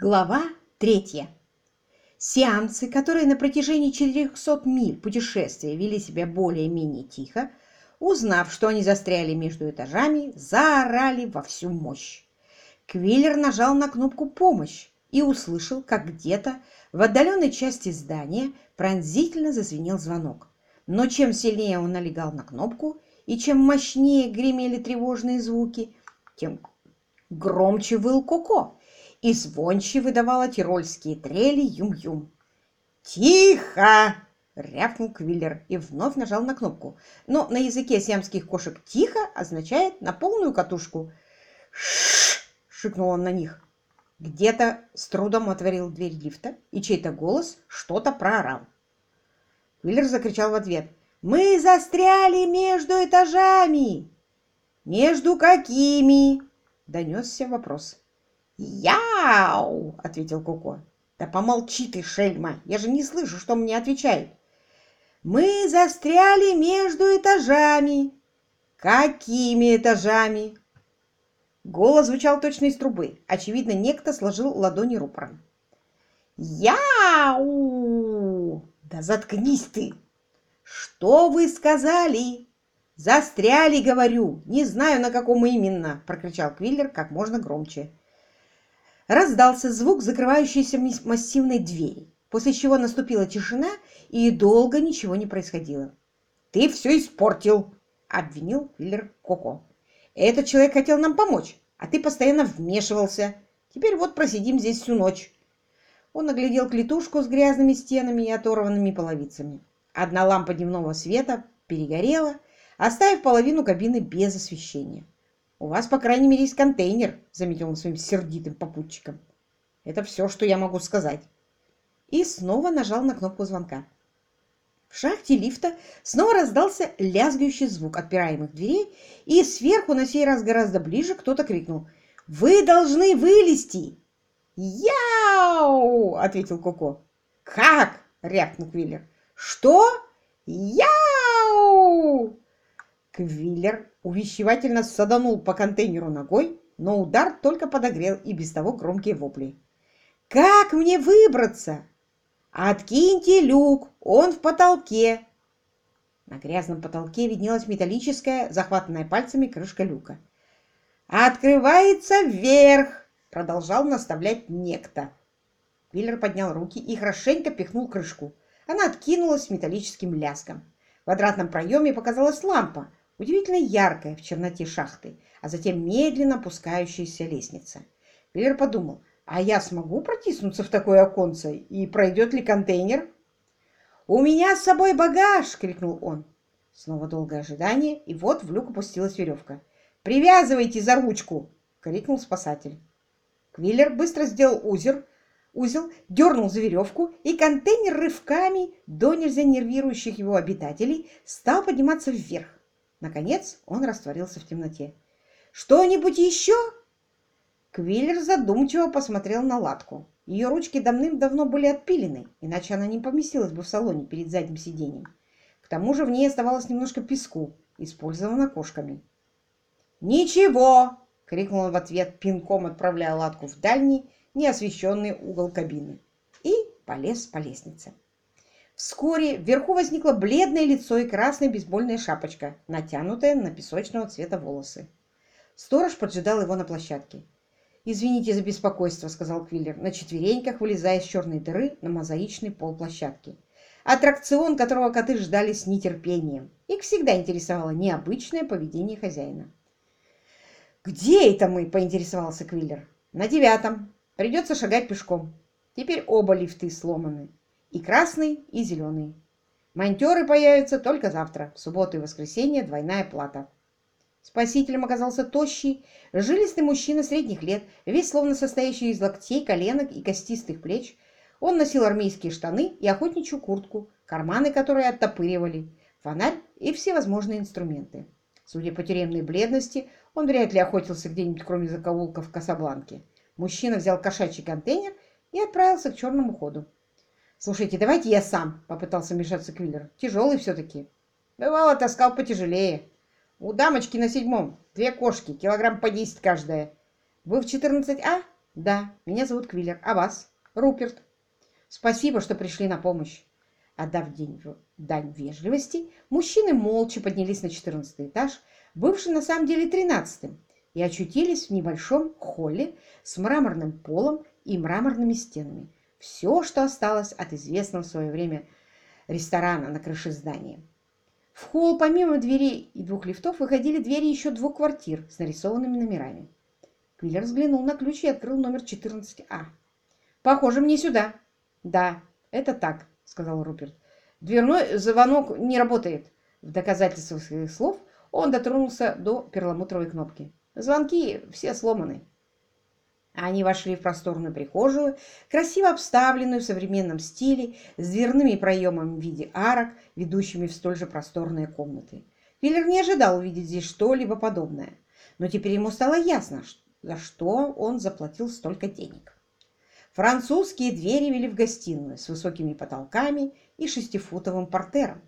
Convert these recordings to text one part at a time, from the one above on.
Глава третья. Сиамцы, которые на протяжении 400 миль путешествия вели себя более-менее тихо, узнав, что они застряли между этажами, заорали во всю мощь. Квиллер нажал на кнопку «Помощь» и услышал, как где-то в отдаленной части здания пронзительно зазвенел звонок. Но чем сильнее он налегал на кнопку и чем мощнее гремели тревожные звуки, тем громче выл Коко и звонче выдавала тирольские трели юм-юм. «Тихо!» — рявкнул Квиллер и вновь нажал на кнопку. Но на языке сиамских кошек «тихо» означает «на полную катушку». «Ш-ш-ш!» — шикнул он на них. Где-то с трудом отворил дверь лифта, и чей-то голос что-то проорал. Квиллер закричал в ответ. «Мы застряли между этажами!» «Между какими?» — донесся вопрос. «Яу!» — ответил Коко. «Да помолчи ты, шельма! Я же не слышу, что мне отвечают!» «Мы застряли между этажами!» «Какими этажами?» Голос звучал точно из трубы. Очевидно, некто сложил ладони рупором. «Яу!» «Да заткнись ты!» «Что вы сказали?» «Застряли, говорю! Не знаю, на каком именно!» — прокричал Квиллер как можно громче. Раздался звук закрывающейся массивной двери, после чего наступила тишина, и долго ничего не происходило. «Ты все испортил!» — обвинил Филлер Коко. «Этот человек хотел нам помочь, а ты постоянно вмешивался. Теперь вот просидим здесь всю ночь». Он оглядел клетушку с грязными стенами и оторванными половицами. Одна лампа дневного света перегорела, оставив половину кабины без освещения. «У вас, по крайней мере, есть контейнер», — заметил он своим сердитым попутчиком. «Это все, что я могу сказать». И снова нажал на кнопку звонка. В шахте лифта снова раздался лязгающий звук отпираемых дверей, и сверху, на сей раз гораздо ближе, кто-то крикнул «Вы должны вылезти!» «Яу!» — ответил Коко. «Как?» — рявкнул Квиллер. «Что? Яу!» Квиллер увещевательно саданул по контейнеру ногой, но удар только подогрел и без того громкие вопли. «Как мне выбраться?» «Откиньте люк, он в потолке!» На грязном потолке виднелась металлическая, захватанная пальцами крышка люка. «Открывается вверх!» — продолжал наставлять некто. Виллер поднял руки и хорошенько пихнул крышку. Она откинулась металлическим лязгом. В квадратном проеме показалась лампа, удивительно яркая в черноте шахты, а затем медленно опускающаяся лестница. Виллер подумал, а я смогу протиснуться в такое оконце, и пройдет ли контейнер? «У меня с собой багаж!» — крикнул он. Снова долгое ожидание, и вот в люк опустилась веревка. «Привязывайте за ручку!» — крикнул спасатель. Квиллер быстро сделал узел, узел, дернул за веревку, и контейнер рывками, до нельзя нервирующих его обитателей, стал подниматься вверх. Наконец он растворился в темноте. «Что-нибудь еще?» Квиллер задумчиво посмотрел на латку. Ее ручки давным-давно были отпилены, иначе она не поместилась бы в салоне перед задним сиденьем. К тому же в ней оставалось немножко песку, использованного кошками. «Ничего!» — крикнул он в ответ, пинком отправляя латку в дальний, неосвещенный угол кабины. И полез по лестнице. Вскоре вверху возникло бледное лицо и красная бейсбольная шапочка, натянутая на песочного цвета волосы. Сторож поджидал его на площадке. «Извините за беспокойство», — сказал Квиллер, на четвереньках вылезая из черной дыры на мозаичный пол площадки. Аттракцион, которого коты ждали с нетерпением. Их всегда интересовало необычное поведение хозяина. «Где это мы?» — поинтересовался Квиллер. «На девятом. Придется шагать пешком. Теперь оба лифты сломаны. И красный, и зеленый. Монтеры появятся только завтра. В субботу и воскресенье двойная плата. Спасителем оказался тощий, жилистый мужчина средних лет, весь словно состоящий из локтей, коленок и костистых плеч. Он носил армейские штаны и охотничью куртку, карманы которые оттопыривали, фонарь и всевозможные инструменты. Судя по тюремной бледности, он вряд ли охотился где-нибудь, кроме закоулков в Касабланке. Мужчина взял кошачий контейнер и отправился к черному ходу. «Слушайте, давайте я сам», — попытался вмешаться Квиллер. «Тяжелый все-таки». «Бывало, таскал потяжелее. У дамочки на седьмом две кошки, килограмм по десять каждая. Вы в 14А?» Да, меня зовут Квиллер. А вас? Руперт. Спасибо, что пришли на помощь. Отдав день, дань вежливости, мужчины молча поднялись на четырнадцатый этаж, бывший на самом деле тринадцатым, и очутились в небольшом холле с мраморным полом и мраморными стенами. Все, что осталось от известного в свое время ресторана на крыше здания. В холл помимо дверей и двух лифтов выходили двери еще двух квартир с нарисованными номерами. Квиллер взглянул на ключ и открыл номер 14А. «Похоже, мне сюда». «Да, это так», — сказал Руперт. «Дверной звонок не работает». В доказательство своих слов он дотронулся до перламутровой кнопки. «Звонки все сломаны». Они вошли в просторную прихожую, красиво обставленную в современном стиле, с дверными проемами в виде арок, ведущими в столь же просторные комнаты. Виллер не ожидал увидеть здесь что-либо подобное, но теперь ему стало ясно, за что он заплатил столько денег. Французские двери вели в гостиную с высокими потолками и шестифутовым портером.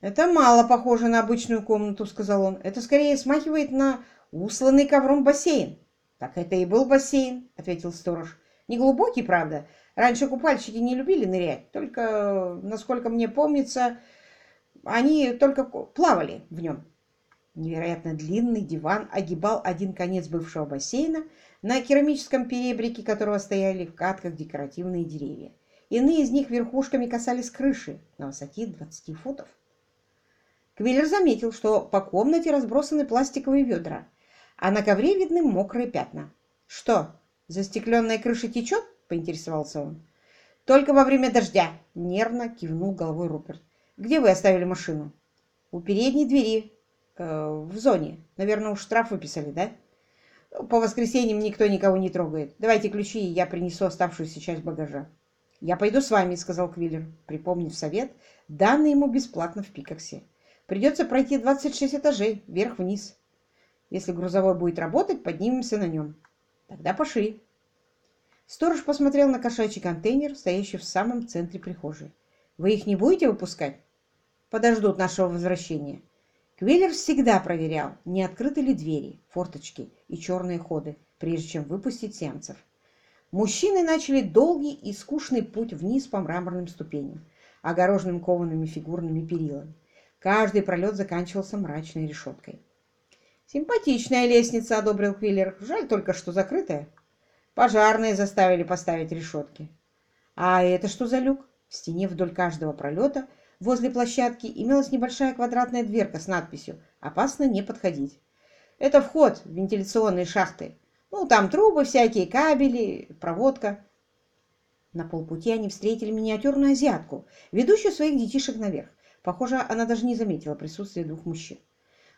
«Это мало похоже на обычную комнату», — сказал он. «Это скорее смахивает на усланный ковром бассейн». «Так это и был бассейн», — ответил сторож. «Не глубокий, правда. Раньше купальщики не любили нырять. Только, насколько мне помнится, они только плавали в нем. Невероятно длинный диван огибал один конец бывшего бассейна, на керамическом перебрике которого стояли в катках декоративные деревья. Иные из них верхушками касались крыши на высоте 20 футов. Квиллер заметил, что по комнате разбросаны пластиковые ведра, а на ковре видны мокрые пятна. «Что, застекленная крыша течет?» – поинтересовался он. «Только во время дождя», – нервно кивнул головой Руперт. «Где вы оставили машину?» «У передней двери, Э, в зоне. Наверное, уж штраф выписали, да? По воскресеньям никто никого не трогает. Давайте ключи, и я принесу оставшуюся часть багажа. «Я пойду с вами», — сказал Квиллер, припомнив совет, данный ему бесплатно в Пикаксе. «Придется пройти 26 этажей, вверх-вниз. Если грузовой будет работать, поднимемся на нем. Тогда пошли». Сторож посмотрел на кошачий контейнер, стоящий в самом центре прихожей. «Вы их не будете выпускать?» «Подождут нашего возвращения. Квиллер всегда проверял, не открыты ли двери, форточки и черные ходы, прежде чем выпустить сеансов. Мужчины начали долгий и скучный путь вниз по мраморным ступеням, огороженным коваными фигурными перилами. Каждый пролет заканчивался мрачной решеткой. «Симпатичная лестница», — одобрил Квиллер. «Жаль только, что закрытая. Пожарные заставили поставить решетки». «А это что за люк?» В стене вдоль каждого пролета — Возле площадки имелась небольшая квадратная дверка с надписью «Опасно не подходить». Это вход в вентиляционные шахты. Ну, там трубы всякие, кабели, проводка. На полпути они встретили миниатюрную азиатку, ведущую своих детишек наверх. Похоже, она даже не заметила присутствия двух мужчин.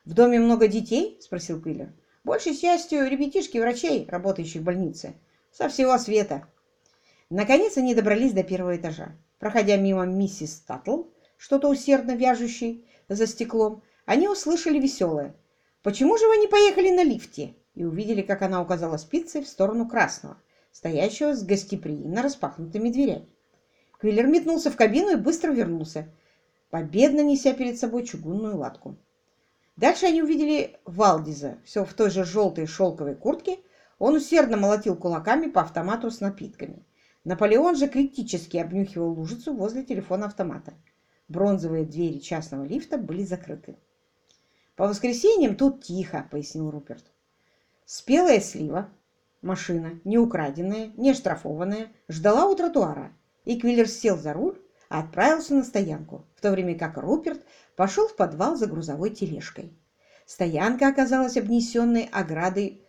«В доме много детей?» – спросил Квиллер. «Большей частью ребятишки врачей, работающих в больнице. Со всего света». Наконец они добрались до первого этажа. Проходя мимо миссис Таттл, что-то усердно вяжущий за стеклом, они услышали веселое. «Почему же вы не поехали на лифте?» и увидели, как она указала спицей в сторону красного, стоящего с гостеприимно распахнутыми дверями. Квиллер метнулся в кабину и быстро вернулся, победно неся перед собой чугунную латку. Дальше они увидели Валдиза, все в той же желтой шелковой куртке. Он усердно молотил кулаками по автомату с напитками. Наполеон же критически обнюхивал лужицу возле телефона автомата. Бронзовые двери частного лифта были закрыты. «По воскресеньям тут тихо», — пояснил Руперт. Спелая слива, машина, не украденная, не штрафованная, ждала у тротуара, и Квиллер сел за руль, отправился на стоянку, в то время как Руперт пошел в подвал за грузовой тележкой. Стоянка оказалась обнесенной оградой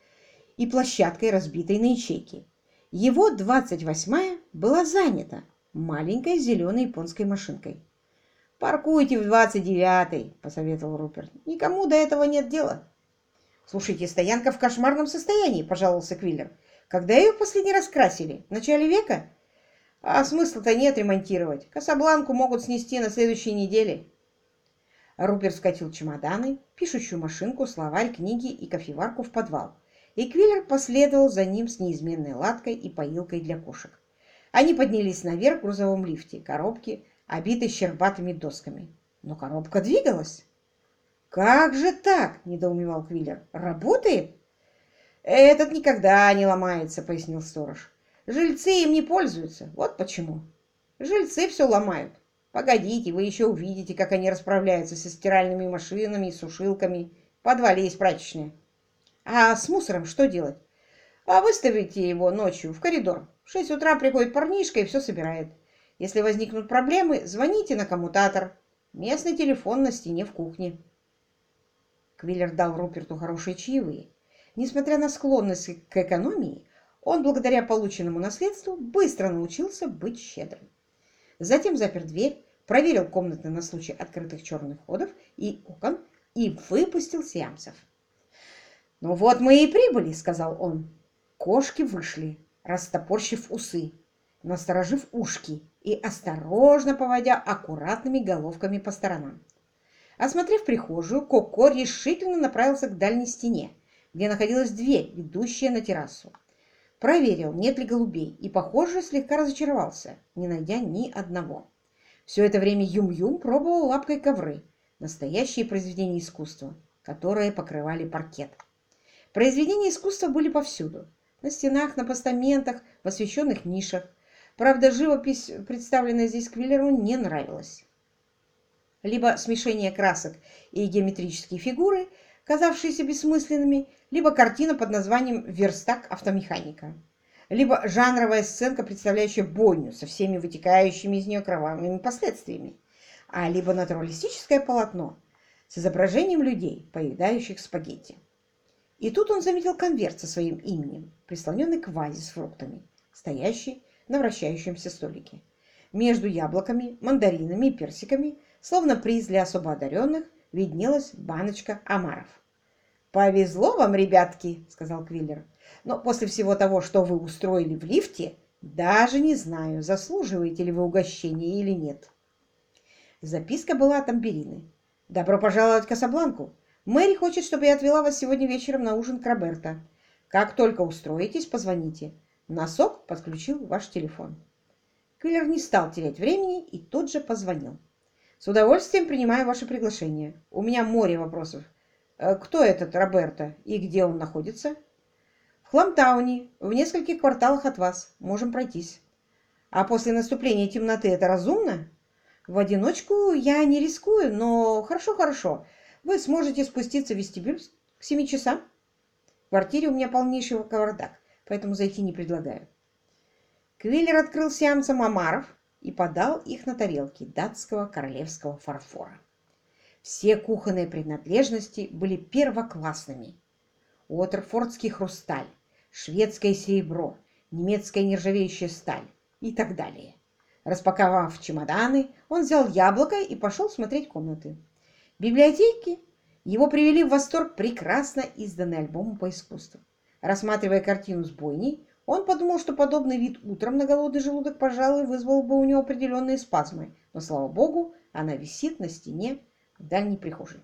и площадкой, разбитой на ячейки. Его 28-я была занята маленькой зеленой японской машинкой. «Паркуйте в двадцать девятый», — посоветовал Руперт. «Никому до этого нет дела». «Слушайте, стоянка в кошмарном состоянии», — пожаловался Квиллер. «Когда ее в последний раз красили? В начале века?» «А смысла-то нет ремонтировать. Касабланку могут снести на следующей неделе». Руперт скатил чемоданы, пишущую машинку, словарь, книги и кофеварку в подвал. И Квиллер последовал за ним с неизменной латкой и поилкой для кошек. Они поднялись наверх в грузовом лифте. Коробки обитой щербатыми досками. Но коробка двигалась. «Как же так?» – недоумевал Квиллер. «Работает?» «Этот никогда не ломается», — пояснил сторож. «Жильцы им не пользуются. Вот почему. Жильцы все ломают. Погодите, вы еще увидите, как они расправляются со стиральными машинами и сушилками. В подвале есть прачечная. А с мусором что делать? А выставите его ночью в коридор. В шесть утра приходит парнишка и все собирает. Если возникнут проблемы, звоните на коммутатор. Местный телефон на стене в кухне. Квиллер дал Руперту хорошие чаевые. Несмотря на склонность к экономии, он, благодаря полученному наследству, быстро научился быть щедрым. Затем запер дверь, проверил комнаты на случай открытых черных ходов и окон и выпустил сиамцев. «Ну вот мы и прибыли», — сказал он. Кошки вышли, растопорщив усы, насторожив ушки и осторожно поводя аккуратными головками по сторонам. Осмотрев прихожую, Коко решительно направился к дальней стене, где находилась дверь, ведущая на террасу. Проверил, нет ли голубей, и, похоже, слегка разочаровался, не найдя ни одного. Все это время Юм-Юм пробовал лапкой ковры, настоящие произведения искусства, которые покрывали паркет. Произведения искусства были повсюду. На стенах, на постаментах, в освещенных нишах. Правда, живопись, представленная здесь Квиллеру, не нравилась. Либо смешение красок и геометрические фигуры, казавшиеся бессмысленными, либо картина под названием «Верстак автомеханика», либо жанровая сценка, представляющая бойню со всеми вытекающими из нее кровавыми последствиями, а либо натуралистическое полотно с изображением людей, поедающих спагетти. И тут он заметил конверт со своим именем, прислоненный к вазе с фруктами, стоящий на вращающемся столике. Между яблоками, мандаринами и персиками, словно приз для особо одаренных, виднелась баночка омаров. «Повезло вам, ребятки», — сказал Квиллер. «Но после всего того, что вы устроили в лифте, даже не знаю, заслуживаете ли вы угощения или нет». Записка была от Амберины. «Добро пожаловать в Касабланку. Мэри хочет, чтобы я отвела вас сегодня вечером на ужин к Роберто. Как только устроитесь, позвоните. Носок подключил ваш телефон. Квиллер не стал терять времени и тут же позвонил. С удовольствием принимаю ваше приглашение. У меня море вопросов. Э, кто этот Роберто и где он находится? В Хламтауне, в нескольких кварталах от вас. Можем пройтись. А после наступления темноты это разумно? В одиночку я не рискую, но хорошо-хорошо. Вы сможете спуститься в вестибюль к семи часам. В квартире у меня полнейший кавардак, поэтому зайти не предлагаю. Квиллер открыл сеансом омаров и подал их на тарелки датского королевского фарфора. Все кухонные принадлежности были первоклассными. Уотерфордский хрусталь, шведское серебро, немецкая нержавеющая сталь и так далее. Распаковав чемоданы, он взял яблоко и пошел смотреть комнаты библиотеке его привели в восторг прекрасно изданный альбом по искусству. Рассматривая картину с бойней, он подумал, что подобный вид утром на голодный желудок, пожалуй, вызвал бы у него определенные спазмы, но, слава богу, она висит на стене в дальней прихожей.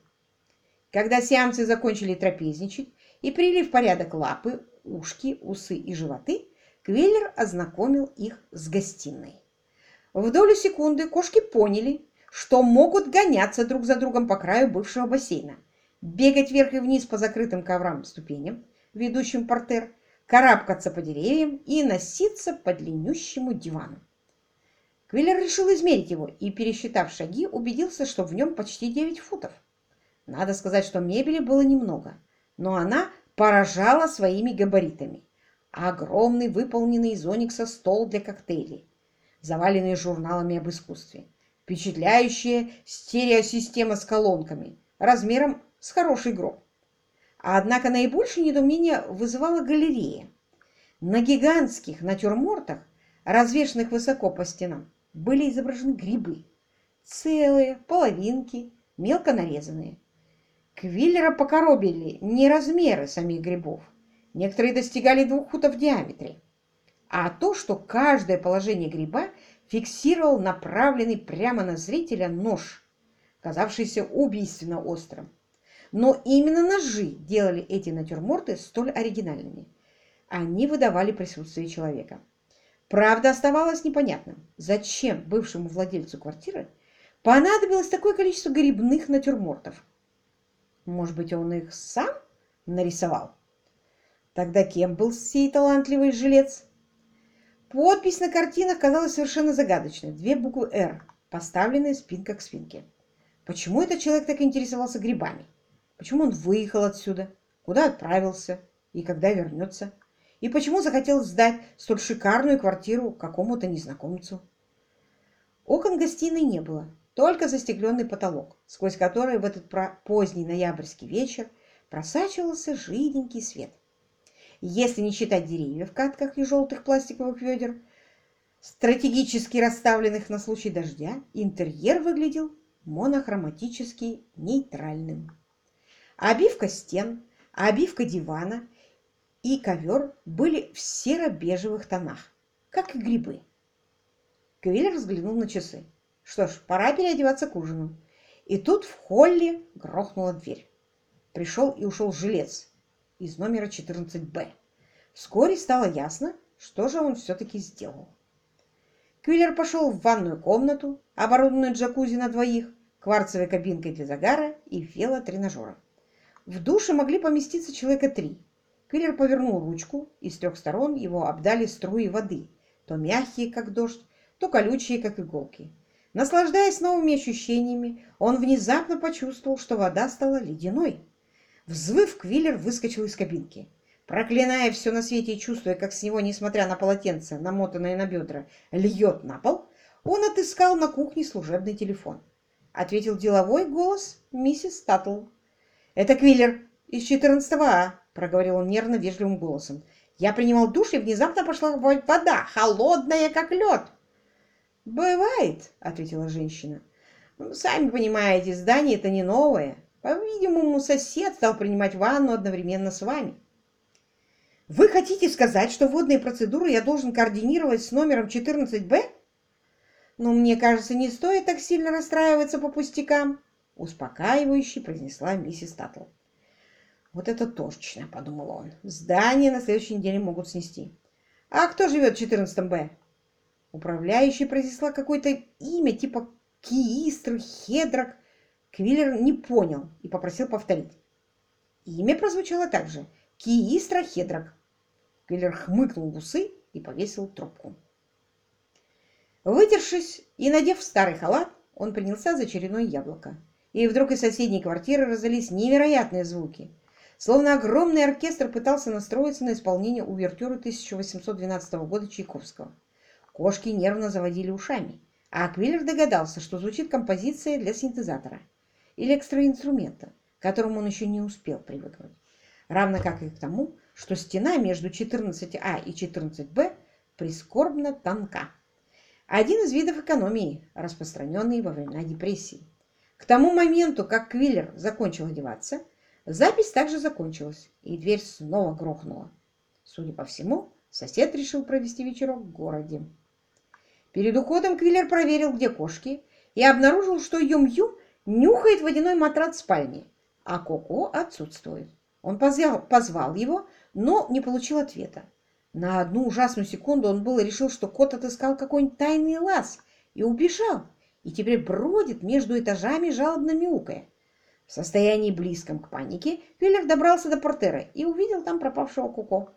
Когда сеансы закончили трапезничать и привели в порядок лапы, ушки, усы и животы, Квеллер ознакомил их с гостиной. В долю секунды кошки поняли, что могут гоняться друг за другом по краю бывшего бассейна, бегать вверх и вниз по закрытым коврам ступеням, ведущим портер, карабкаться по деревьям и носиться по длиннющему дивану. Квиллер решил измерить его и, пересчитав шаги, убедился, что в нем почти 9 футов. Надо сказать, что мебели было немного, но она поражала своими габаритами. Огромный выполненный из оникса стол для коктейлей, заваленный журналами об искусстве, впечатляющая стереосистема с колонками, размером с хороший гроб. Однако наибольшее недоумение вызывала галерея. На гигантских натюрмортах, развешанных высоко по стенам, были изображены грибы. Целые, половинки, мелко нарезанные. Квиллера покоробили не размеры самих грибов. Некоторые достигали двух футов в диаметре. А то, что каждое положение гриба фиксировал направленный прямо на зрителя нож, казавшийся убийственно острым. Но именно ножи делали эти натюрморты столь оригинальными. Они выдавали присутствие человека. Правда, оставалось непонятным, зачем бывшему владельцу квартиры понадобилось такое количество грибных натюрмортов. Может быть, он их сам нарисовал? Тогда кем был сей талантливый жилец? Подпись на картинах казалась совершенно загадочной. Две буквы «Р», поставленные спинка к спинке. Почему этот человек так интересовался грибами? Почему он выехал отсюда? Куда отправился? И когда вернется? И почему захотел сдать столь шикарную квартиру какому-то незнакомцу? Окон гостиной не было, только застекленный потолок, сквозь который в этот поздний ноябрьский вечер просачивался жиденький свет. Если не считать деревьев в катках и желтых пластиковых ведер, стратегически расставленных на случай дождя, интерьер выглядел монохроматически нейтральным. Обивка стен, обивка дивана и ковер были в серо-бежевых тонах, как и грибы. Квиллер взглянул на часы. Что ж, пора переодеваться к ужину. И тут в холле грохнула дверь. Пришел и ушел жилец, из номера 14Б. Вскоре стало ясно, что же он все-таки сделал. Квиллер пошел в ванную комнату, оборудованную джакузи на двоих, кварцевой кабинкой для загара и велотренажером. В душе могли поместиться человека три. Квиллер повернул ручку, и с трех сторон его обдали струи воды, то мягкие, как дождь, то колючие, как иголки. Наслаждаясь новыми ощущениями, он внезапно почувствовал, что вода стала ледяной. Взвыв, Квиллер выскочил из кабинки. Проклиная все на свете и чувствуя, как с него, несмотря на полотенце, намотанное на бедра, льет на пол, он отыскал на кухне служебный телефон. Ответил деловой голос миссис Таттл. «Это Квиллер из 14А», — проговорил он нервно вежливым голосом. «Я принимал душ, и внезапно пошла вода, холодная, как лед». «Бывает», — ответила женщина. «Сами понимаете, здание это не новое. По-видимому, сосед стал принимать ванну одновременно с вами. Вы хотите сказать, что водные процедуры я должен координировать с номером 14Б? Но мне кажется, не стоит так сильно расстраиваться по пустякам, успокаивающе произнесла миссис Таттл. Вот это точно, подумал он. Здание на следующей неделе могут снести. А кто живет в 14Б? Управляющая произнесла какое-то имя, типа Киистр, Хедрак. Квиллер не понял и попросил повторить. Имя прозвучало так же. Киистра Хедрак. Квиллер хмыкнул в усы и повесил трубку. Вытершись и надев старый халат, он принялся за очередное яблоко. И вдруг из соседней квартиры раздались невероятные звуки. Словно огромный оркестр пытался настроиться на исполнение увертюры 1812 года Чайковского. Кошки нервно заводили ушами, а Квиллер догадался, что звучит композиция для синтезатора электроинструмента, к которому он еще не успел привыкнуть. Равно как и к тому, что стена между 14А и 14Б прискорбно тонка. Один из видов экономии, распространенный во времена депрессии. К тому моменту, как Квиллер закончил одеваться, запись также закончилась, и дверь снова грохнула. Судя по всему, сосед решил провести вечерок в городе. Перед уходом Квиллер проверил, где кошки, и обнаружил, что Юм-Юм Нюхает водяной матрац в спальне, а Коко отсутствует. Он позвал, позвал его, но не получил ответа. На одну ужасную секунду он было решил, что кот отыскал какой-нибудь тайный лаз и убежал, и теперь бродит между этажами, жалобно мяукая. В состоянии близком к панике Виллер добрался до портера и увидел там пропавшего Коко.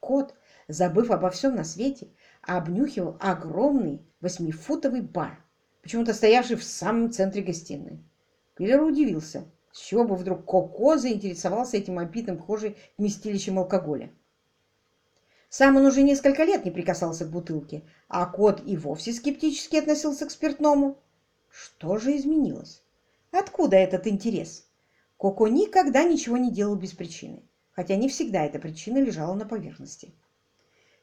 Кот, забыв обо всем на свете, обнюхивал огромный восьмифутовый бар почему-то стоявший в самом центре гостиной. Пиллер удивился, с чего бы вдруг Коко заинтересовался этим опитым кожей вместилищем алкоголя. Сам он уже несколько лет не прикасался к бутылке, а кот и вовсе скептически относился к спиртному. Что же изменилось? Откуда этот интерес? Коко никогда ничего не делал без причины, хотя не всегда эта причина лежала на поверхности.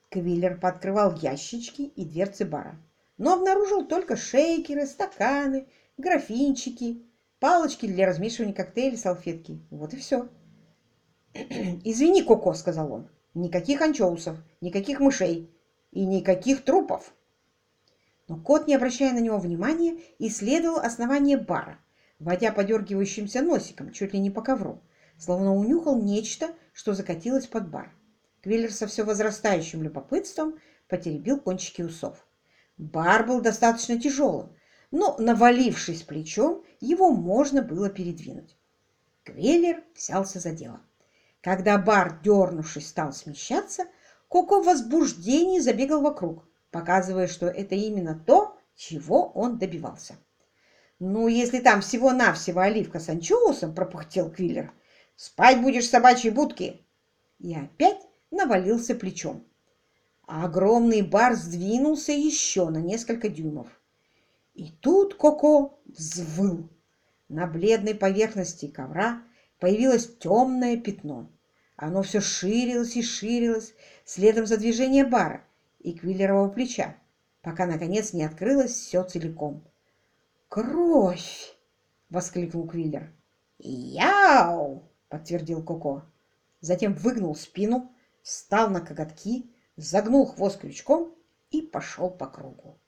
Квиллер подкрывал ящички и дверцы бара но обнаружил только шейкеры, стаканы, графинчики, палочки для размешивания коктейлей, салфетки. Вот и все. «Извини, Коко», — сказал он, — «никаких анчоусов, никаких мышей и никаких трупов». Но кот, не обращая на него внимания, исследовал основание бара, водя подергивающимся носиком чуть ли не по ковру, словно унюхал нечто, что закатилось под бар. Квиллер со все возрастающим любопытством потеребил кончики усов. Бар был достаточно тяжелым, но, навалившись плечом, его можно было передвинуть. Квеллер взялся за дело. Когда бар, дернувшись, стал смещаться, Коко в возбуждении забегал вокруг, показывая, что это именно то, чего он добивался. «Ну, если там всего-навсего оливка с анчоусом», — пропыхтел Квиллер, — «спать будешь в собачьей будке». И опять навалился плечом. А огромный бар сдвинулся еще на несколько дюймов. И тут Коко взвыл. На бледной поверхности ковра появилось темное пятно. Оно все ширилось и ширилось, следом за движением бара и Квиллерового плеча, пока, наконец, не открылось все целиком. «Кровь!» — воскликнул Квиллер. «Яу!» — подтвердил Коко. Затем выгнул спину, встал на коготки, загнул хвост крючком и пошел по кругу.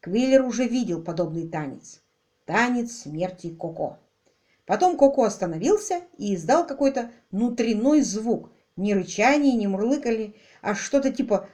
Квиллер уже видел подобный танец. Танец смерти Коко. Потом Коко остановился и издал какой-то внутренной звук. Не рычание, не мурлыкали, а что-то типа